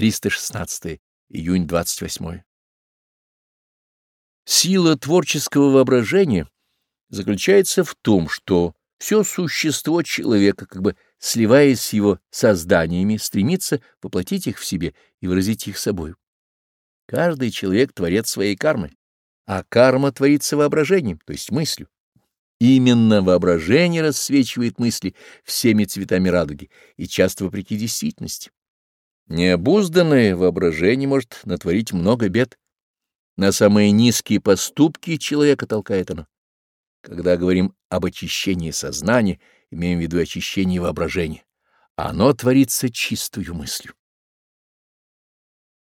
316 июнь 28. Сила творческого воображения заключается в том, что все существо человека, как бы сливаясь с его созданиями, стремится воплотить их в себе и выразить их собой Каждый человек творит своей кармы, а карма творится воображением, то есть мыслью. Именно воображение рассвечивает мысли всеми цветами радуги и часто вопреки действительности. Необузданное воображение может натворить много бед. На самые низкие поступки человека толкает оно. Когда говорим об очищении сознания, имеем в виду очищение воображения. Оно творится чистую мыслью.